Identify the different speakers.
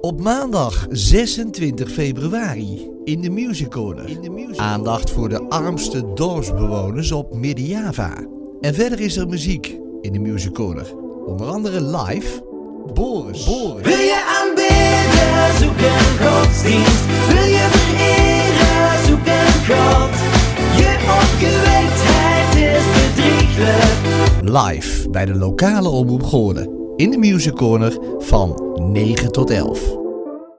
Speaker 1: Op maandag 26 februari in de Music Corner. Aandacht voor de armste dorpsbewoners op Midden-Java. En verder is er muziek in de Music Corner. Onder andere live Boris. Boris.
Speaker 2: Wil je aanbidden, zoek een godsdienst. Wil je vereren, zoek een God. Je opgewektheid is bedrieglijk.
Speaker 1: Live bij de lokale omroep Goorlen. In de Music Corner van 9 tot 11.